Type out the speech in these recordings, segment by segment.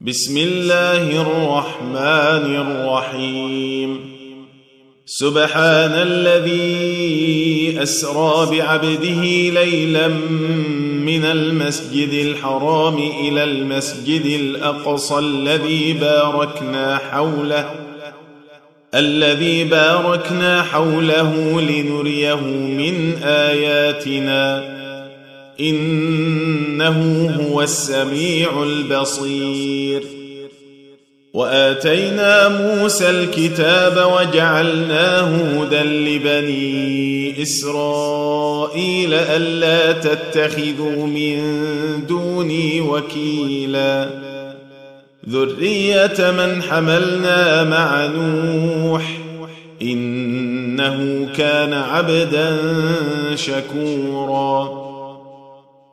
بسم الله الرحمن الرحيم. سبحان الذي أسرى بعبده ليلا من المسجد الحرام إلى المسجد الأقصى الذي باركنا حوله الذي باركنا حوله لنريه من آياتنا. إنه هو السميع البصير. وآتينا موسى الكتاب وجعلناه هدى لبني إسرائيل ألا تتخذوا من دوني وكيلا. ذرية من حملنا مع نوح إنه كان عبدا شكورا.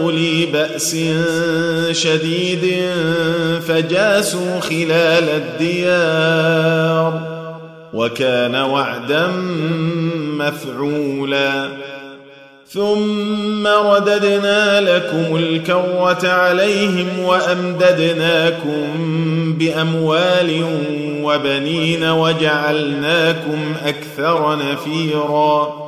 أولي بأس شديد فجاسوا خلال الديار وكان وعدا مفعولا. ثم رددنا لكم الكرة عليهم وأمددناكم بأموال وبنين وجعلناكم أكثر نفيرا.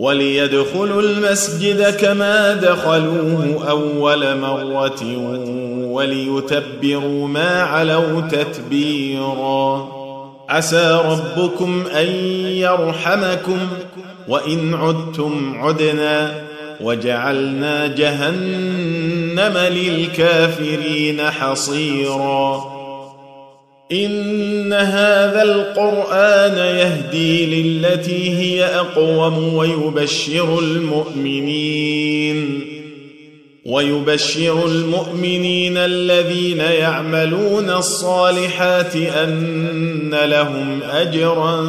وليدخلوا المسجد كما دخلوه أول مرة وليتبروا ما علوا تتبيرا. عسى ربكم أن يرحمكم وإن عدتم عدنا وجعلنا جهنم للكافرين حصيرا. إن هذا القرآن يهدي للتي هي أقوم ويبشر المؤمنين ويبشر المؤمنين الذين يعملون الصالحات أن لهم أجرا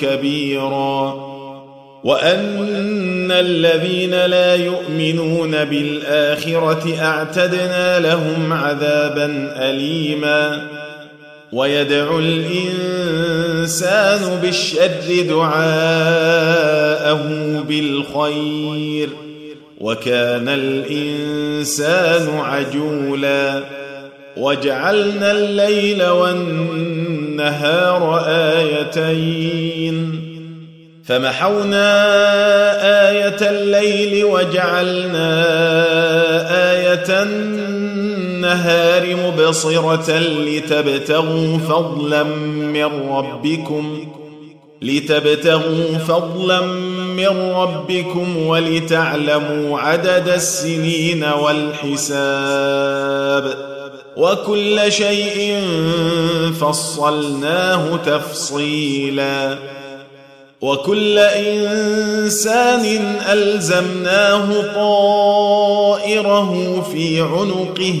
كبيرا وأن الذين لا يؤمنون بالآخرة أعتدنا لهم عذابا أليما ويدعو الإنسان بالشر دعاءه بالخير وكان الإنسان عجولا وجعلنا الليل والنهار آيتين فمحونا آية الليل وجعلنا آية النهار مبصرة لتبتغوا فضلا من ربكم لتبتغوا فضلا من ربكم ولتعلموا عدد السنين والحساب. وكل شيء فصلناه تفصيلا. وكل إنسان ألزمناه طائره في عنقه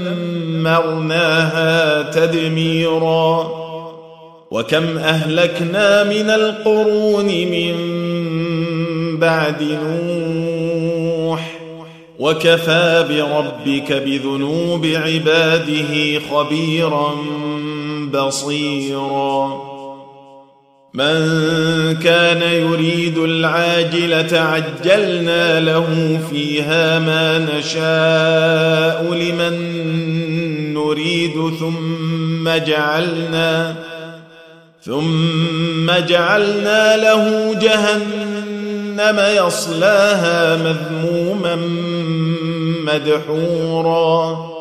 دمرناها تدميرا. وكم أهلكنا من القرون من بعد نوح. وكفى بربك بذنوب عباده خبيرا بصيرا. من كان يريد العاجلة عجلنا له فيها ما نشاء لمن نريد ثم جعلنا ثم جعلنا له جهنم يصلاها مذموما مدحورا.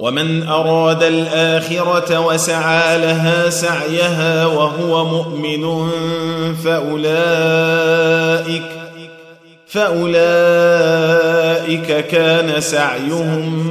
ومن أراد الآخرة وسعى لها سعيها وهو مؤمن فأولئك فأولئك كان سعيهم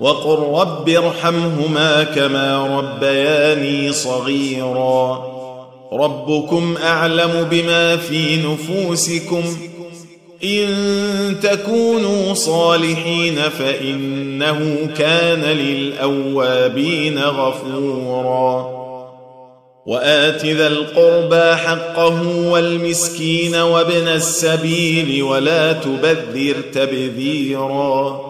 وقل رب ارحمهما كما ربياني صغيرا. ربكم أعلم بما في نفوسكم. إن تكونوا صالحين فإنه كان للأوابين غفورا. وآت ذا القربى حقه والمسكين وابن السبيل ولا تبذر تبذيرا.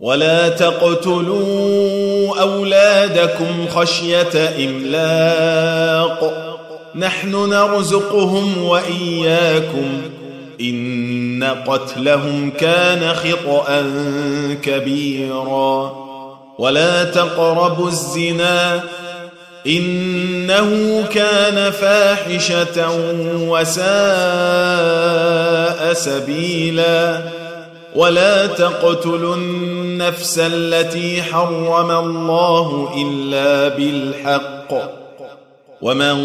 ولا تقتلوا أولادكم خشية إملاق. نحن نرزقهم وإياكم. إن قتلهم كان خطأ كبيرا. ولا تقربوا الزنا. إنه كان فاحشة وساء سبيلا. ولا تقتلوا النفس التي حرم الله إلا بالحق. ومن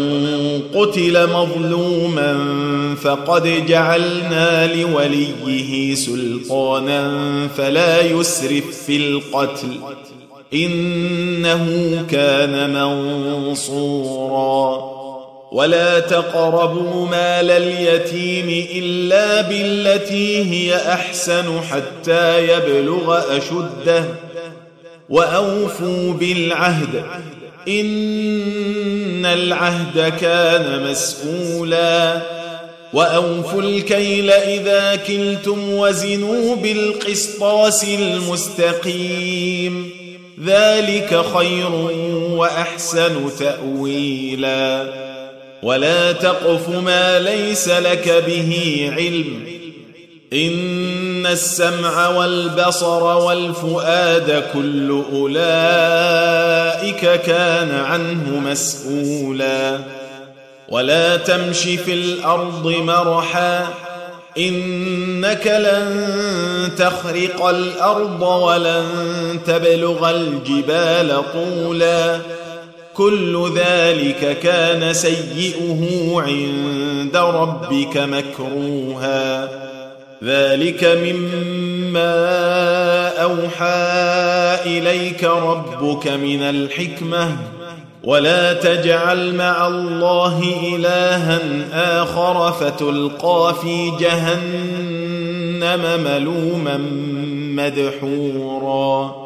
قتل مظلوما فقد جعلنا لوليه سلطانا فلا يسرف في القتل. إنه كان منصورا. ولا تقربوا مال اليتيم إلا بالتي هي أحسن حتى يبلغ أشده. وأوفوا بالعهد. إن العهد كان مسؤولا. وأوفوا الكيل إذا كلتم وزنوا بالقسطاس المستقيم. ذلك خير وأحسن تأويلا. ولا تقف ما ليس لك به علم. إن السمع والبصر والفؤاد كل أولئك كان عنه مسؤولا. ولا تمش في الأرض مرحا إنك لن تخرق الأرض ولن تبلغ الجبال طولا. كل ذلك كان سيئه عند ربك مكروها. ذلك مما أوحى إليك ربك من الحكمة. ولا تجعل مع الله إلها آخر فتلقى في جهنم ملوما مدحورا.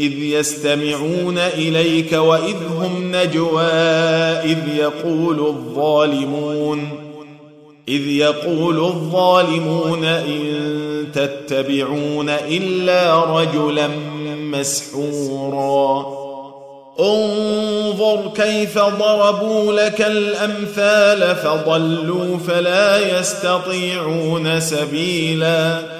إذ يستمعون إليك وإذ هم نجوى إذ يقول الظالمون إذ يقول الظالمون إن تتبعون إلا رجلا مسحورا. انظر كيف ضربوا لك الأمثال فضلوا فلا يستطيعون سبيلا.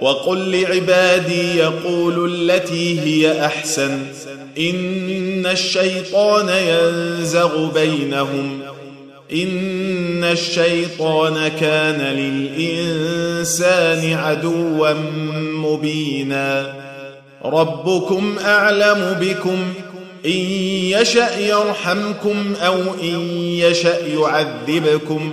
وقل لعبادي يقولوا التي هي أحسن. إن الشيطان ينزغ بينهم. إن الشيطان كان للإنسان عدوا مبينا. ربكم أعلم بكم. إن يشأ يرحمكم أو إن يشأ يعذبكم.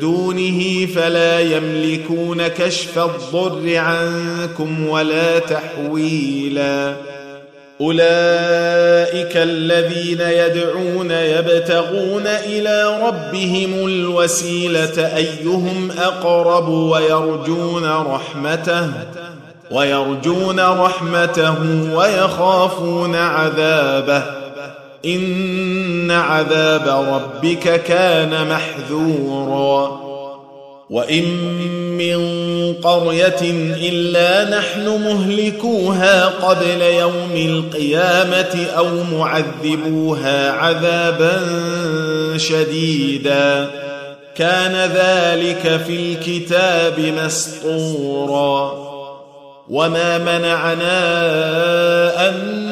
دونه فلا يملكون كشف الضر عنكم ولا تحويلا. أولئك الذين يدعون يبتغون إلى ربهم الوسيلة أيهم أقرب ويرجون رحمته ويرجون رحمته ويخافون عذابه. إن عذاب ربك كان محذورا. وإن من قرية إلا نحن مهلكوها قبل يوم القيامة أو معذبوها عذابا شديدا. كان ذلك في الكتاب مسطورا. وما منعنا أن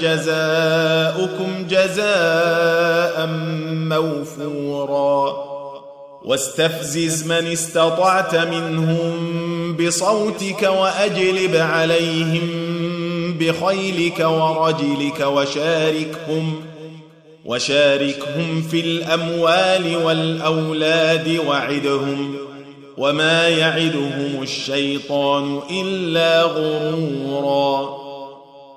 جزاؤكم جزاء موفورا. واستفزز من استطعت منهم بصوتك وأجلب عليهم بخيلك ورجلك وشاركهم وشاركهم في الأموال والأولاد وعدهم وما يعدهم الشيطان إلا غرورا.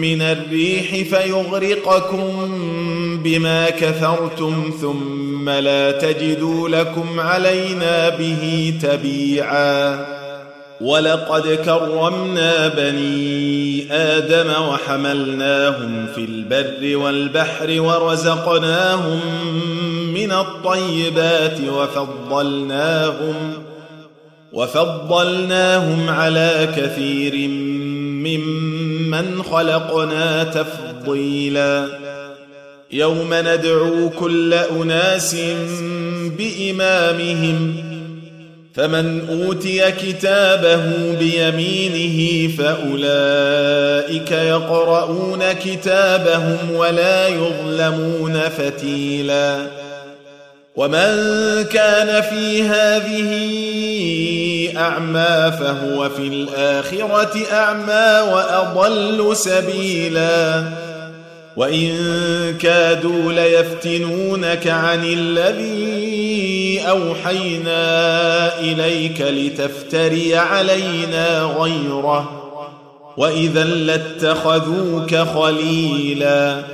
من الريح فيغرقكم بما كفرتم ثم لا تجدوا لكم علينا به تبيعا. ولقد كرمنا بني آدم وحملناهم في البر والبحر ورزقناهم من الطيبات وفضلناهم وفضلناهم على كثير ممن خلقنا تفضيلا. يوم ندعو كل أناس بإمامهم فمن أوتي كتابه بيمينه فأولئك يقرؤون كتابهم ولا يظلمون فتيلا. ومن كان في هذه اعمى فهو في الاخره اعمى واضل سبيلا وان كادوا ليفتنونك عن الذي اوحينا اليك لتفتري علينا غيره واذا لاتخذوك خليلا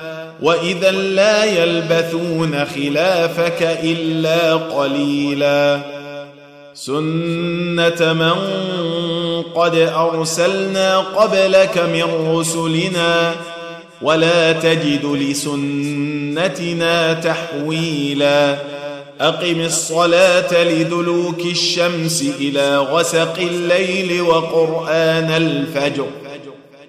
واذا لا يلبثون خلافك الا قليلا سنه من قد ارسلنا قبلك من رسلنا ولا تجد لسنتنا تحويلا اقم الصلاه لدلوك الشمس إلى غسق الليل وقران الفجر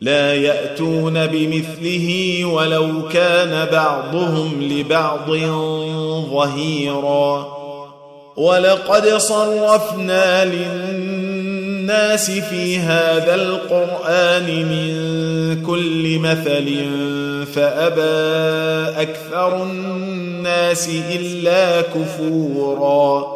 لا يأتون بمثله ولو كان بعضهم لبعض ظهيرا. ولقد صرفنا للناس في هذا القرآن من كل مثل فأبى أكثر الناس إلا كفورا.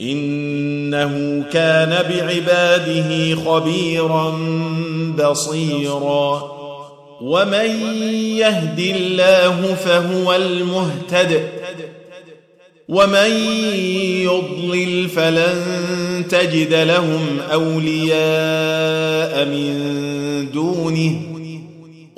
إنه كان بعباده خبيرا بصيرا. ومن يهد الله فهو المهتد. ومن يضلل فلن تجد لهم أولياء من دونه.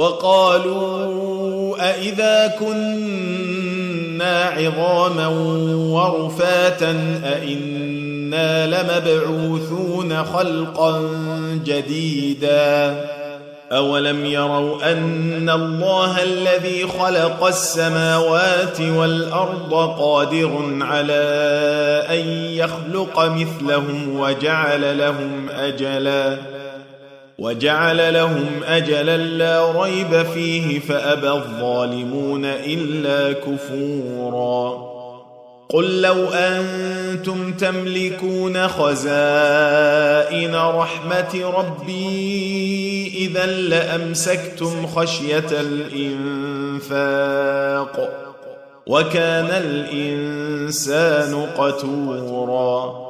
وقالوا أإذا كنا عظاما ورفاتا أإنا لمبعوثون خلقا جديدا أولم يروا أن الله الذي خلق السماوات والأرض قادر على أن يخلق مثلهم وجعل لهم أجلاً وجعل لهم أجلا لا ريب فيه فأبى الظالمون إلا كفورا. قل لو أنتم تملكون خزائن رحمة ربي إذا لأمسكتم خشية الإنفاق وكان الإنسان قتورا.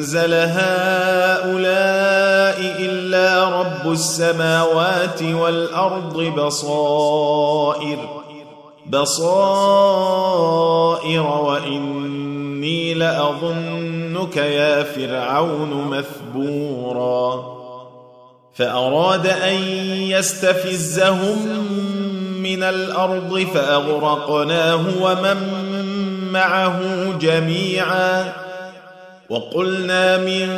أنزل هؤلاء إلا رب السماوات والأرض بصائر بصائر وإني لأظنك يا فرعون مثبورا. فأراد أن يستفزهم من الأرض فأغرقناه ومن معه جميعا. وقلنا من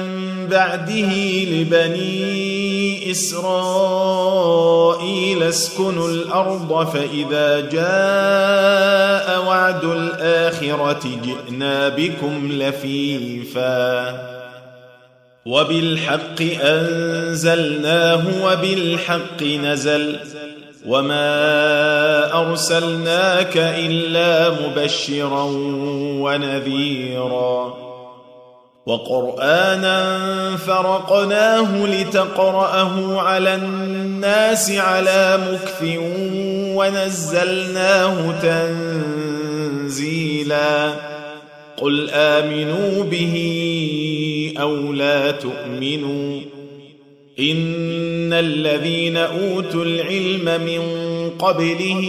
بعده لبني إسرائيل اسكنوا الأرض فإذا جاء وعد الآخرة جئنا بكم لفيفا. وبالحق أنزلناه وبالحق نزل. وما أرسلناك إلا مبشرا ونذيرا. وقرآنا فرقناه لتقرأه على الناس على مكث ونزلناه تنزيلا. قل آمنوا به أو لا تؤمنوا. إن الذين أوتوا العلم من قبله